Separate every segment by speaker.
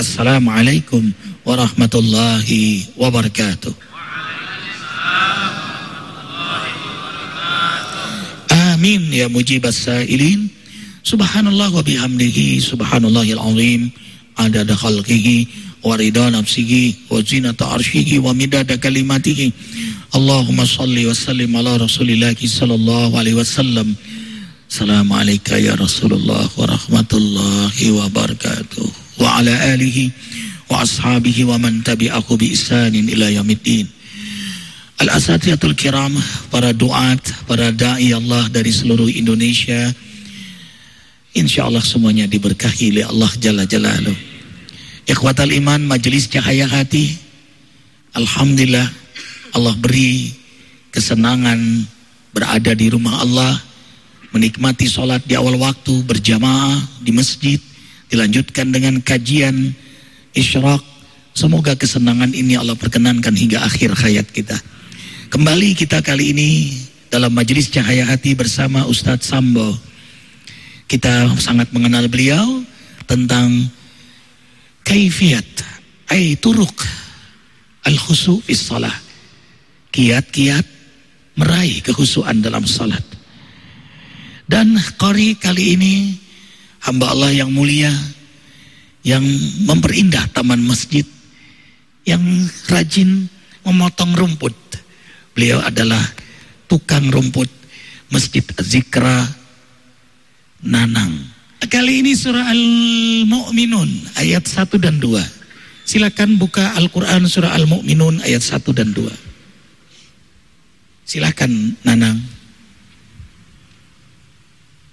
Speaker 1: Assalamualaikum warahmatullahi wabarakatuh. Amin ya mujibas sa'ilin. Subhanallah wa bihamdihi subhanallahil azim adada khalqihi wa rida nafsihi wa zinata arshihi wa midada kalimatihi. Allahumma salli wa sallim ala Rasulillah sallallahu alaihi wasallam. Assalamualaikum ya Rasulullah wa rahmatullahi wa barakatuh. Wa ala alihi wa ashabihi wa man tabi'ahu bi isanin ila yaumiddin. Al-Asatiyatul Kiram, para duat, para da'i Allah dari seluruh Indonesia, insya Allah semuanya diberkahi oleh Allah Jalla Jalaluh. Ikhwatal iman, majelis cahaya hati, Alhamdulillah Allah beri kesenangan berada di rumah Allah, menikmati sholat di awal waktu, berjamaah di masjid, dilanjutkan dengan kajian isyraq. Semoga kesenangan ini Allah perkenankan hingga akhir hayat kita. Kembali kita kali ini dalam majelis cahaya hati bersama Ustadz Sambo. Kita sangat mengenal beliau tentang kaifiat, ay turuk al khusu fis salah. Kiat-kiat meraih kehusuan dalam salat. Dan kori kali ini hamba Allah yang mulia yang memperindah taman masjid yang rajin memotong rumput Beliau adalah tukang rumput Masjid Zikra Nanang. Kali ini surah Al-Mu'minun ayat 1 dan 2. Silakan buka Al-Quran surah Al-Mu'minun ayat 1 dan 2. Silakan Nanang.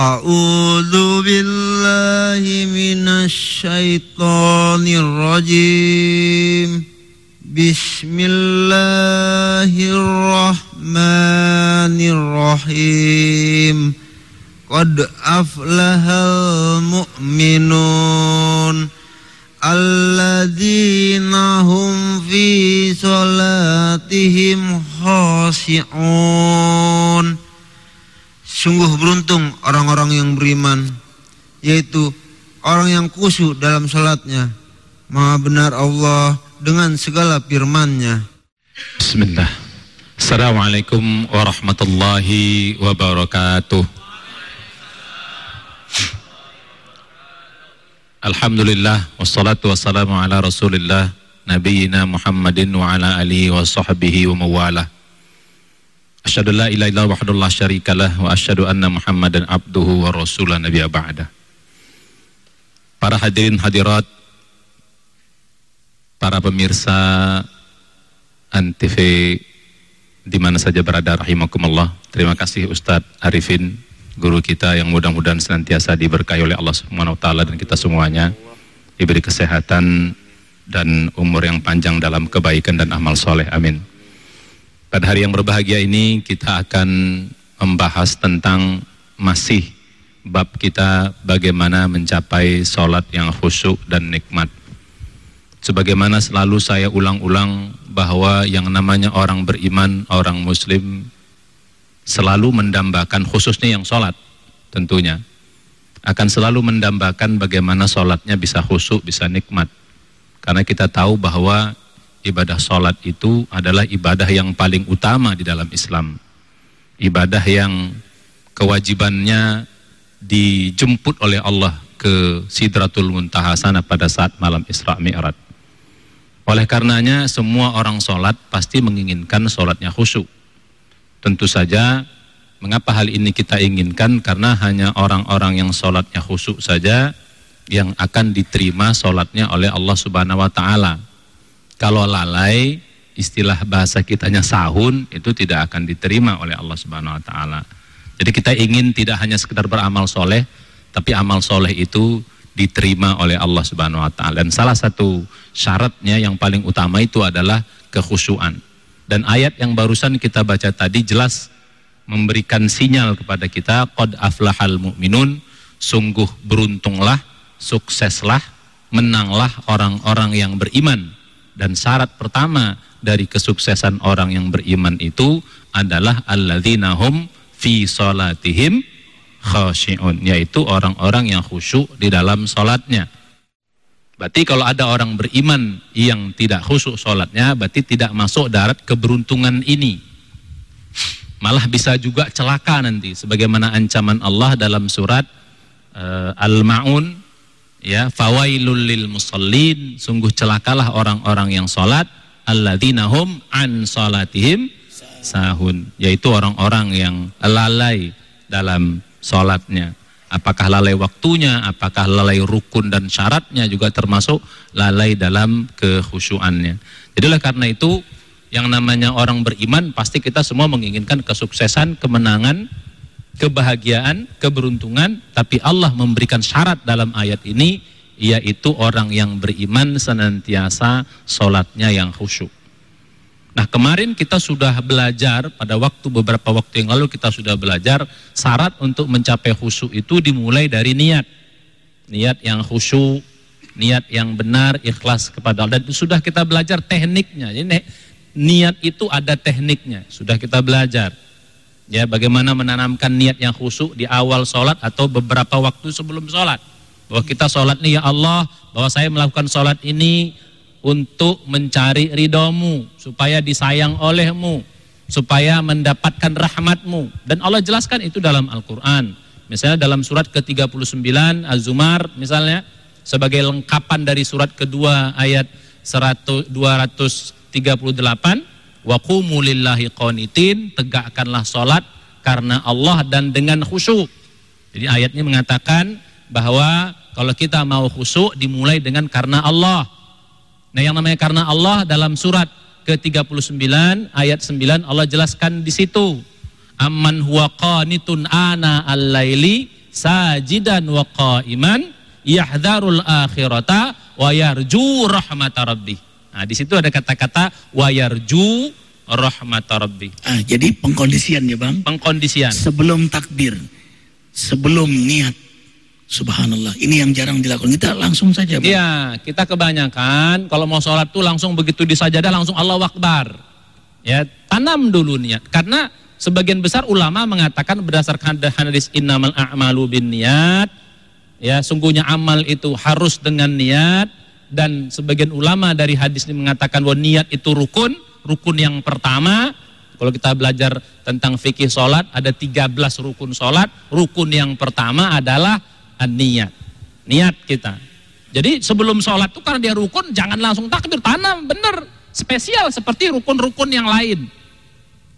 Speaker 2: A'udzu billahi minasy syaithanir rajim. Bismillahirrahmanirrahim. Qad aflahal mu'minun. Alladzina hum fi salatihim khashi'un. Sungguh beruntung orang-orang yang beriman Yaitu orang yang khusyuk dalam salatnya Maha benar Allah dengan segala firman-Nya.
Speaker 3: Bismillah. Assalamualaikum warahmatullahi wabarakatuh. Alhamdulillah wassalatu wassalamu ala Rasulillah nabiyina Muhammadin wa ala alihi wa sahbihi wa mawalah. Asyhadu la ilaha illallah wahdahu la syarikalah wa asyhadu anna Muhammadan abduhu wa rasulah nabiyya ba'da. Para hadirin hadirat para pemirsa Antv di mana saja berada rahimakumullah. Terima kasih Ustadz Arifin, guru kita yang mudah-mudahan senantiasa diberkahi oleh Allah Subhanahu wa taala dan kita semuanya diberi kesehatan dan umur yang panjang dalam kebaikan dan amal soleh. Amin. Pada hari yang berbahagia ini kita akan membahas tentang masih bab kita bagaimana mencapai sholat yang khusyuk dan nikmat. Sebagaimana selalu saya ulang-ulang bahwa yang namanya orang beriman, orang muslim selalu mendambakan khususnya yang sholat tentunya akan selalu mendambakan bagaimana sholatnya bisa khusyuk, bisa nikmat. Karena kita tahu bahwa ibadah sholat itu adalah ibadah yang paling utama di dalam Islam ibadah yang kewajibannya dijemput oleh Allah ke Sidratul Muntaha sana pada saat malam Isra Mi'raj oleh karenanya semua orang sholat pasti menginginkan sholatnya khusyuk. Tentu saja mengapa hal ini kita inginkan karena hanya orang-orang yang sholatnya khusyuk saja yang akan diterima sholatnya oleh Allah Subhanahu Wa Taala. Kalau lalai, istilah bahasa kitanya sahun itu tidak akan diterima oleh Allah Subhanahu Wa Taala. Jadi kita ingin tidak hanya sekedar beramal soleh, tapi amal soleh itu diterima oleh Allah Subhanahu wa taala. Dan salah satu syaratnya yang paling utama itu adalah kekhusyuan. Dan ayat yang barusan kita baca tadi jelas memberikan sinyal kepada kita qad aflahal mu'minun, sungguh beruntunglah, sukseslah, menanglah orang-orang yang beriman. Dan syarat pertama dari kesuksesan orang yang beriman itu adalah alladzina hum fi salatihim khasyi'un yaitu orang-orang yang khusyuk di dalam sholatnya Berarti kalau ada orang beriman yang tidak khusyuk sholatnya, berarti tidak masuk darat keberuntungan ini. Malah bisa juga celaka nanti, sebagaimana ancaman Allah dalam surat uh, Al-Ma'un, ya, fawailul lil musallin, sungguh celakalah orang-orang yang sholat, alladzina an sholatihim sahun, yaitu orang-orang yang lalai dalam sholatnya. Apakah lalai waktunya, apakah lalai rukun dan syaratnya juga termasuk lalai dalam kekhusyuannya. Jadilah karena itu yang namanya orang beriman pasti kita semua menginginkan kesuksesan, kemenangan, kebahagiaan, keberuntungan, tapi Allah memberikan syarat dalam ayat ini yaitu orang yang beriman senantiasa sholatnya yang khusyuk. Nah kemarin kita sudah belajar pada waktu beberapa waktu yang lalu kita sudah belajar syarat untuk mencapai khusyuk itu dimulai dari niat. Niat yang khusyuk, niat yang benar, ikhlas kepada Allah. Dan sudah kita belajar tekniknya. Jadi niat itu ada tekniknya, sudah kita belajar. Ya bagaimana menanamkan niat yang khusyuk di awal sholat atau beberapa waktu sebelum sholat. Bahwa kita sholat nih ya Allah, bahwa saya melakukan sholat ini untuk mencari ridomu, supaya disayang olehmu, supaya mendapatkan rahmatmu. Dan Allah jelaskan itu dalam Al-Quran. Misalnya dalam surat ke-39 Az-Zumar misalnya, sebagai lengkapan dari surat kedua ayat 100, 238, Waqumu lillahi qanitin, tegakkanlah sholat karena Allah dan dengan khusyuk. Jadi ayatnya mengatakan bahwa kalau kita mau khusyuk dimulai dengan karena Allah Nah yang namanya karena Allah dalam surat ke-39 ayat 9 Allah jelaskan di situ. Amman huwa qanitun ana al-laili sajidan wa qa'iman yahdharul akhirata wa yarju. Nah, di situ ada kata-kata wa yarju rahmata rabbih.
Speaker 1: Ah, jadi pengkondisian ya, Bang.
Speaker 3: Pengkondisian.
Speaker 1: Sebelum takbir, sebelum niat, Subhanallah, ini yang jarang dilakukan. Kita langsung saja.
Speaker 3: Iya, kita kebanyakan kalau mau sholat tuh langsung begitu di sajadah langsung Allah Akbar. Ya, tanam dulu niat. Karena sebagian besar ulama mengatakan berdasarkan hadis innamal a'malu bin niat, ya sungguhnya amal itu harus dengan niat dan sebagian ulama dari hadis ini mengatakan bahwa niat itu rukun, rukun yang pertama. Kalau kita belajar tentang fikih sholat, ada 13 rukun sholat. Rukun yang pertama adalah niat niat kita. Jadi sebelum sholat tuh karena dia rukun jangan langsung takbir tanam bener. Spesial seperti rukun-rukun yang lain.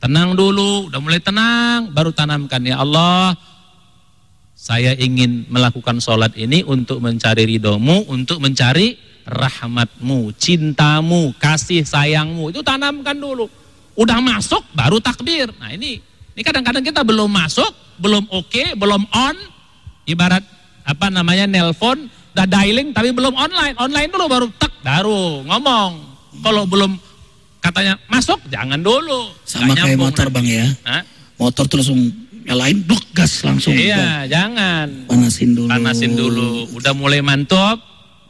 Speaker 3: Tenang dulu udah mulai tenang baru tanamkan. Ya Allah saya ingin melakukan sholat ini untuk mencari ridhomu, untuk mencari rahmatmu, cintamu, kasih sayangmu. Itu tanamkan dulu. Udah masuk, baru takbir. Nah ini, ini kadang-kadang kita belum masuk, belum oke, okay, belum on. Ibarat apa namanya nelpon udah dialing tapi belum online online dulu baru tek baru ngomong kalau belum katanya masuk jangan dulu
Speaker 1: sama kayak motor bang ya Hah? motor terus langsung nyalain blok gas langsung
Speaker 3: iya jangan
Speaker 1: panasin dulu
Speaker 3: panasin dulu udah mulai mantap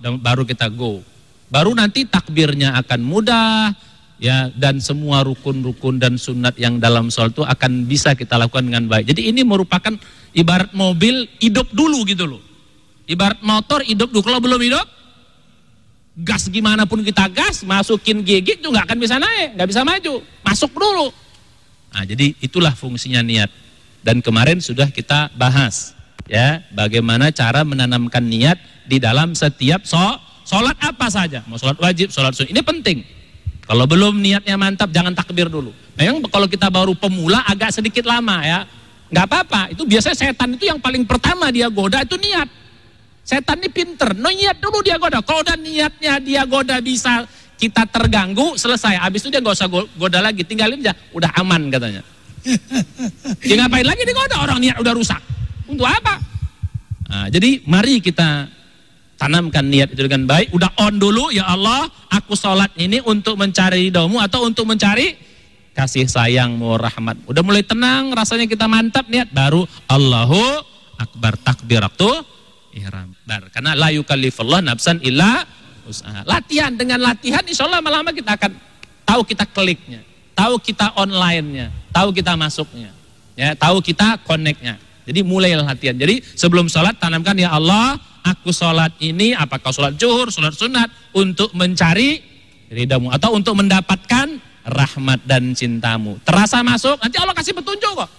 Speaker 3: baru kita go baru nanti takbirnya akan mudah ya dan semua rukun-rukun dan sunat yang dalam sholat itu akan bisa kita lakukan dengan baik. Jadi ini merupakan ibarat mobil hidup dulu gitu loh. Ibarat motor hidup dulu. Kalau belum hidup, gas gimana pun kita gas, masukin gigi juga akan bisa naik, nggak bisa maju. Masuk dulu. Nah, jadi itulah fungsinya niat. Dan kemarin sudah kita bahas ya bagaimana cara menanamkan niat di dalam setiap so, sholat apa saja. Mau sholat wajib, sholat sunnah. Ini penting. Kalau belum niatnya mantap, jangan takbir dulu. Memang kalau kita baru pemula agak sedikit lama ya. Nggak apa-apa, itu biasanya setan itu yang paling pertama dia goda itu niat. Setan ini pinter, no niat dulu dia goda. Kalau udah niatnya dia goda bisa kita terganggu, selesai. Habis itu dia nggak usah goda lagi, tinggalin aja, udah aman katanya. dia ngapain lagi digoda, orang niat udah rusak. Untuk apa? Nah, jadi mari kita tanamkan niat itu dengan baik, udah on dulu, ya Allah, aku sholat ini untuk mencari ridhomu atau untuk mencari kasih sayangmu, rahmat. Udah mulai tenang, rasanya kita mantap niat, baru Allahu Akbar takbiratu ihram. Bar. Karena la yukallifullah nafsan illa usaha. Latihan dengan latihan insya Allah lama-lama kita akan tahu kita kliknya, tahu kita online-nya, tahu kita masuknya, ya, tahu kita connect-nya. Jadi mulai latihan. Jadi sebelum sholat tanamkan ya Allah aku sholat ini, apakah sholat zuhur, sholat sunat, untuk mencari ridamu atau untuk mendapatkan rahmat dan cintamu. Terasa masuk, nanti Allah kasih petunjuk kok.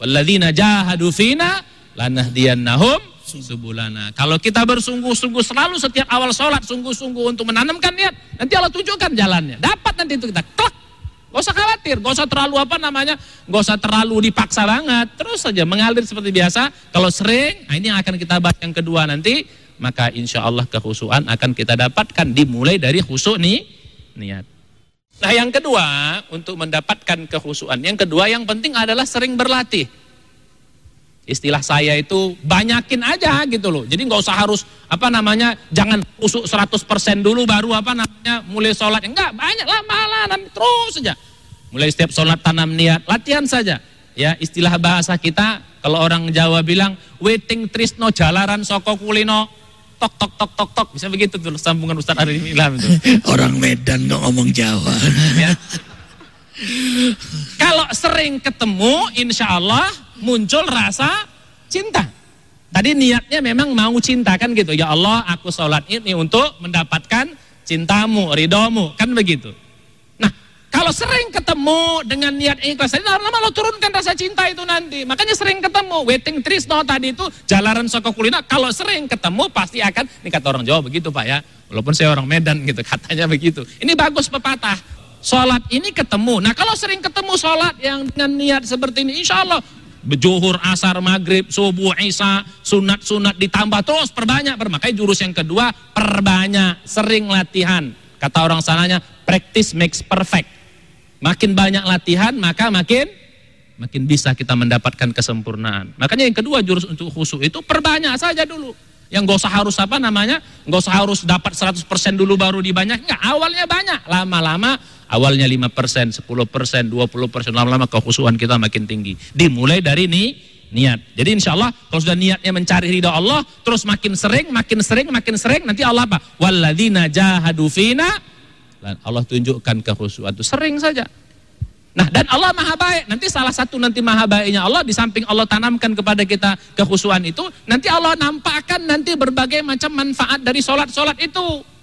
Speaker 3: Walladzina jahadu fina lanahdiyannahum subulana. Kalau kita bersungguh-sungguh selalu setiap awal sholat, sungguh-sungguh untuk menanamkan niat, nanti Allah tunjukkan jalannya. Dapat nanti itu kita, klak. Gak usah khawatir, gak usah terlalu apa namanya, gak usah terlalu dipaksa banget. Terus saja mengalir seperti biasa. Kalau sering, nah ini yang akan kita bahas yang kedua nanti, maka insya Allah kehusuan akan kita dapatkan dimulai dari khusuk nih niat. Nah yang kedua, untuk mendapatkan kehusuan, yang kedua yang penting adalah sering berlatih. Istilah saya itu banyakin aja gitu loh. Jadi nggak usah harus apa namanya jangan usuk 100% dulu baru apa namanya mulai sholat. Enggak, banyak lah malah nanti terus saja. Mulai setiap sholat tanam niat, latihan saja. Ya istilah bahasa kita kalau orang Jawa bilang waiting trisno jalaran soko kulino tok tok tok tok tok bisa begitu tuh sambungan Ustaz Arif Ilham itu.
Speaker 1: Orang Medan nggak ngomong Jawa.
Speaker 3: Ya. Kalau sering ketemu, insya Allah muncul rasa cinta. Tadi niatnya memang mau cinta kan gitu. Ya Allah, aku sholat ini untuk mendapatkan cintamu, ridomu, kan begitu. Nah, kalau sering ketemu dengan niat ikhlas, lama-lama lo turunkan rasa cinta itu nanti. Makanya sering ketemu, waiting trisno tadi itu jalaran soko kulina. Kalau sering ketemu pasti akan, ini kata orang Jawa begitu Pak ya. Walaupun saya orang Medan gitu, katanya begitu. Ini bagus pepatah. Sholat ini ketemu. Nah kalau sering ketemu sholat yang dengan niat seperti ini, insya Allah Bejuhur, asar, maghrib, subuh, isya, sunat-sunat ditambah terus perbanyak. Makanya jurus yang kedua perbanyak, sering latihan. Kata orang sananya practice makes perfect. Makin banyak latihan maka makin makin bisa kita mendapatkan kesempurnaan. Makanya yang kedua jurus untuk khusyuk itu perbanyak saja dulu. Yang gak usah harus apa namanya, gak usah harus dapat 100% dulu baru dibanyak. Enggak, awalnya banyak. Lama-lama awalnya 5%, 10%, 20%, lama-lama kekhusuan kita makin tinggi. Dimulai dari ini niat. Jadi insya Allah kalau sudah niatnya mencari ridha Allah, terus makin sering, makin sering, makin sering, nanti Allah apa? Walladzina jahadu fina, Allah tunjukkan kekhusuan itu sering saja. Nah dan Allah maha baik, nanti salah satu nanti maha baiknya Allah di samping Allah tanamkan kepada kita kekhusuan itu, nanti Allah nampakkan nanti berbagai macam manfaat dari sholat-sholat itu.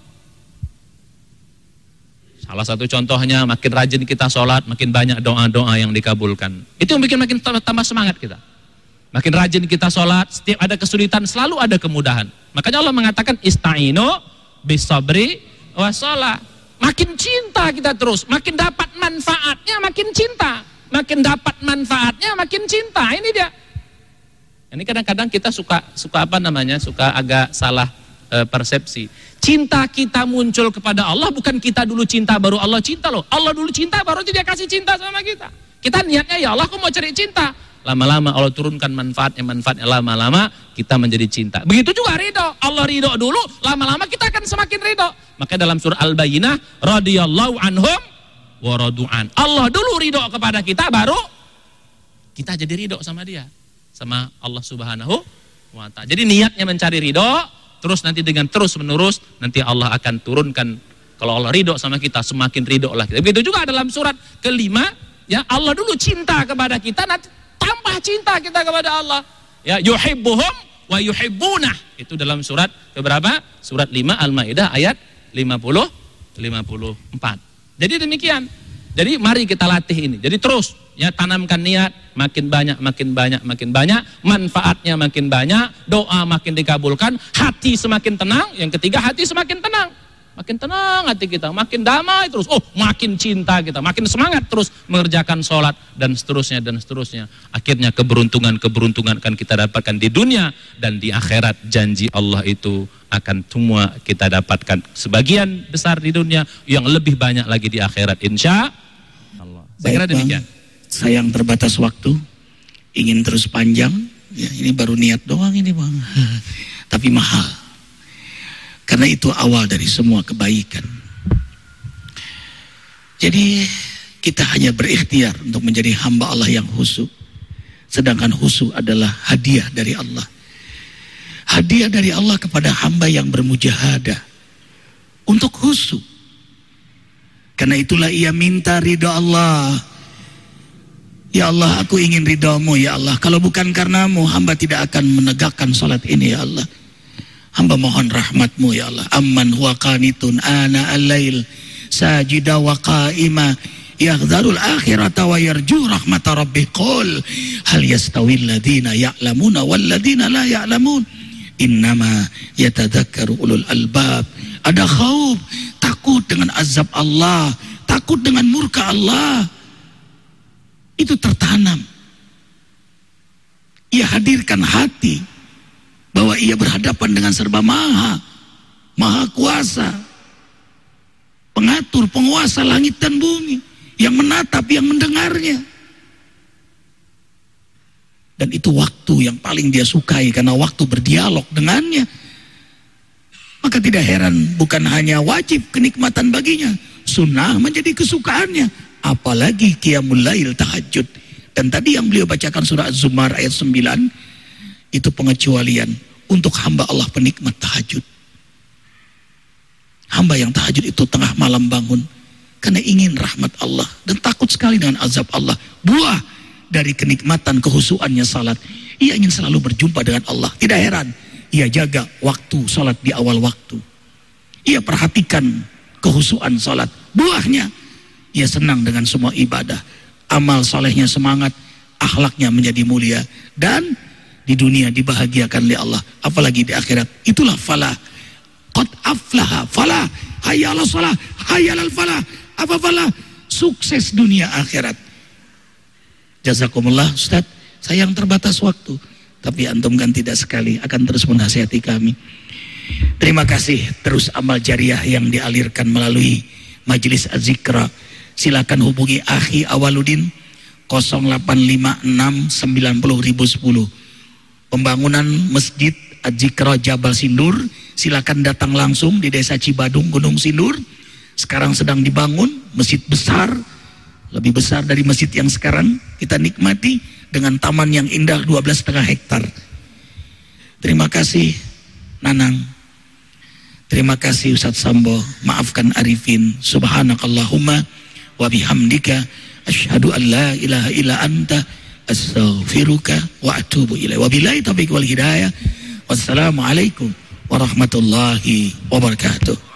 Speaker 3: Salah satu contohnya makin rajin kita sholat, makin banyak doa-doa yang dikabulkan. Itu yang bikin makin tambah semangat kita. Makin rajin kita sholat, setiap ada kesulitan selalu ada kemudahan. Makanya Allah mengatakan ista'inu bisabri wa sholat. Makin cinta kita terus, makin dapat manfaatnya makin cinta. Makin dapat manfaatnya makin cinta. Ini dia. Ini kadang-kadang kita suka suka apa namanya? Suka agak salah e, persepsi. Cinta kita muncul kepada Allah bukan kita dulu cinta baru Allah cinta loh. Allah dulu cinta baru dia kasih cinta sama kita. Kita niatnya ya Allah aku mau cari cinta. Lama-lama Allah turunkan manfaatnya, manfaatnya lama-lama kita menjadi cinta. Begitu juga ridho. Allah ridho dulu, lama-lama kita akan semakin ridho. Maka dalam surah Al-Bayyinah, radhiyallahu anhum waradu'an. Allah dulu ridho kepada kita, baru kita jadi ridho sama dia. Sama Allah subhanahu wa ta'ala. Jadi niatnya mencari ridho, terus nanti dengan terus menerus, nanti Allah akan turunkan. Kalau Allah ridho sama kita, semakin ridho lah kita. Begitu juga dalam surat kelima, ya Allah dulu cinta kepada kita, nanti tambah cinta kita kepada Allah. Ya, yuhibbuhum wa yuhibbuna. Itu dalam surat beberapa? Surat 5 Al-Maidah ayat 50 54. Jadi demikian. Jadi mari kita latih ini. Jadi terus ya tanamkan niat makin banyak makin banyak makin banyak manfaatnya makin banyak doa makin dikabulkan hati semakin tenang yang ketiga hati semakin tenang Makin tenang hati kita, makin damai terus. Oh, makin cinta kita, makin semangat terus mengerjakan sholat dan seterusnya dan seterusnya. Akhirnya keberuntungan-keberuntungan akan kita dapatkan di dunia dan di akhirat. Janji Allah itu akan semua kita dapatkan. Sebagian besar di dunia, yang lebih banyak lagi di akhirat. Insya
Speaker 1: Saya kira demikian. Sayang terbatas waktu, ingin terus panjang. Ya, ini baru niat doang ini bang. Tapi mahal. Karena itu awal dari semua kebaikan. Jadi kita hanya berikhtiar untuk menjadi hamba Allah yang khusyuk. Sedangkan khusyuk adalah hadiah dari Allah. Hadiah dari Allah kepada hamba yang bermujahadah. Untuk khusyuk. Karena itulah ia minta ridho Allah. Ya Allah aku ingin ridhomu ya Allah. Kalau bukan karenamu hamba tidak akan menegakkan salat ini ya Allah. Hamba mohon rahmatmu ya Allah. Amman huwa qanitun ana al-lail sajida wa qa'ima yahdharul akhirata wa yarju rahmata rabbih qul hal yastawi alladhina ya'lamuna wal ladhina la ya'lamun innama yatadhakkaru ulul albab ada khauf takut dengan azab Allah takut dengan murka Allah itu tertanam ia hadirkan hati bahwa ia berhadapan dengan serba maha, maha kuasa, pengatur, penguasa langit dan bumi, yang menatap, yang mendengarnya. Dan itu waktu yang paling dia sukai karena waktu berdialog dengannya. Maka tidak heran bukan hanya wajib kenikmatan baginya, sunnah menjadi kesukaannya, apalagi qiyamul lail tahajud. Dan tadi yang beliau bacakan surah Az-Zumar ayat 9 itu pengecualian untuk hamba Allah penikmat tahajud. Hamba yang tahajud itu tengah malam bangun karena ingin rahmat Allah dan takut sekali dengan azab Allah. Buah dari kenikmatan kehusuannya salat. Ia ingin selalu berjumpa dengan Allah. Tidak heran, ia jaga waktu salat di awal waktu. Ia perhatikan kehusuan salat. Buahnya, ia senang dengan semua ibadah. Amal solehnya semangat, akhlaknya menjadi mulia. Dan di dunia dibahagiakan oleh Allah apalagi di akhirat itulah falah qad aflaha falah hayya ala salah hayya al falah apa falah sukses dunia akhirat jazakumullah Ustaz sayang terbatas waktu tapi antum kan tidak sekali akan terus menasihati kami terima kasih terus amal jariah yang dialirkan melalui majelis azikra silakan hubungi akhi awaludin 0856 90010 pembangunan Masjid Ajikra Jabal Sindur. Silakan datang langsung di Desa Cibadung Gunung Sindur. Sekarang sedang dibangun masjid besar, lebih besar dari masjid yang sekarang kita nikmati dengan taman yang indah 12,5 hektar. Terima kasih Nanang. Terima kasih Ustadz Sambo. Maafkan Arifin. Subhanakallahumma wa bihamdika asyhadu an la ilaha illa anta astaghfiruka wa atubu ilaih. Wabillahi taufiq wal hidayah. Wassalamualaikum warahmatullahi wabarakatuh.